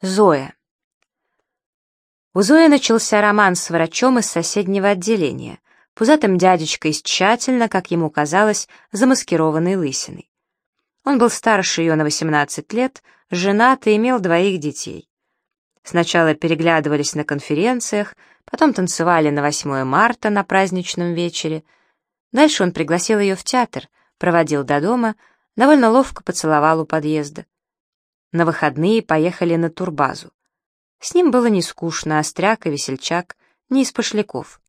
Зоя. У Зои начался роман с врачом из соседнего отделения, пузатым дядечкой с тщательно, как ему казалось, замаскированной лысиной. Он был старше ее на 18 лет, женат и имел двоих детей. Сначала переглядывались на конференциях, потом танцевали на 8 марта на праздничном вечере. Дальше он пригласил ее в театр, проводил до дома, довольно ловко поцеловал у подъезда. На выходные поехали на турбазу. С ним было не скучно, остряк и весельчак, не из пошляков.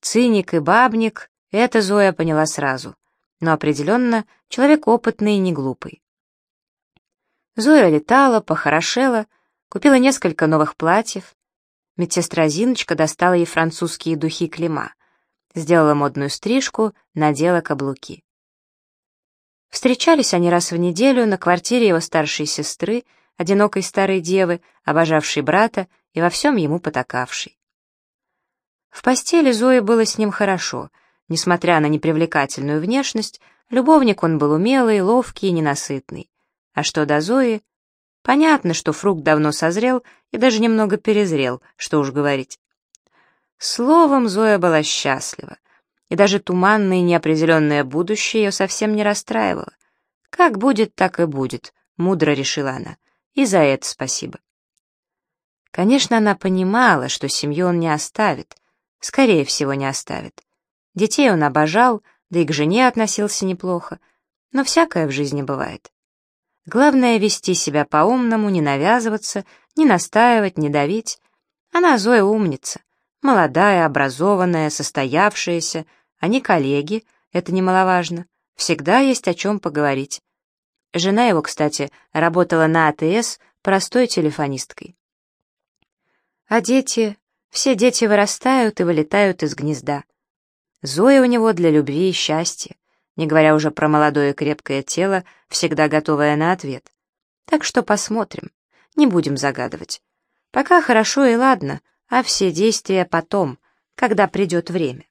Циник и бабник — это Зоя поняла сразу, но определенно человек опытный и не глупый. Зоя летала, похорошела, купила несколько новых платьев. Медсестра Зиночка достала ей французские духи Клима, сделала модную стрижку, надела каблуки. Встречались они раз в неделю на квартире его старшей сестры, одинокой старой девы, обожавшей брата и во всем ему потакавшей. В постели Зои было с ним хорошо, несмотря на непривлекательную внешность, любовник он был умелый, ловкий и ненасытный. А что до Зои? Понятно, что фрукт давно созрел и даже немного перезрел, что уж говорить. Словом, Зоя была счастлива и даже туманное неопределенное будущее ее совсем не расстраивало. Как будет, так и будет, мудро решила она, и за это спасибо. Конечно, она понимала, что семью он не оставит, скорее всего, не оставит. Детей он обожал, да и к жене относился неплохо, но всякое в жизни бывает. Главное — вести себя по-умному, не навязываться, не настаивать, не давить. Она, Зоя, умница — Молодая, образованная, состоявшаяся, они коллеги, это немаловажно. Всегда есть о чем поговорить. Жена его, кстати, работала на АТС простой телефонисткой. А дети, все дети вырастают и вылетают из гнезда. Зоя у него для любви и счастья, не говоря уже про молодое крепкое тело, всегда готовое на ответ. Так что посмотрим, не будем загадывать. Пока хорошо и ладно, а все действия потом, когда придет время.